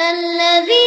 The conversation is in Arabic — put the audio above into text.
الذي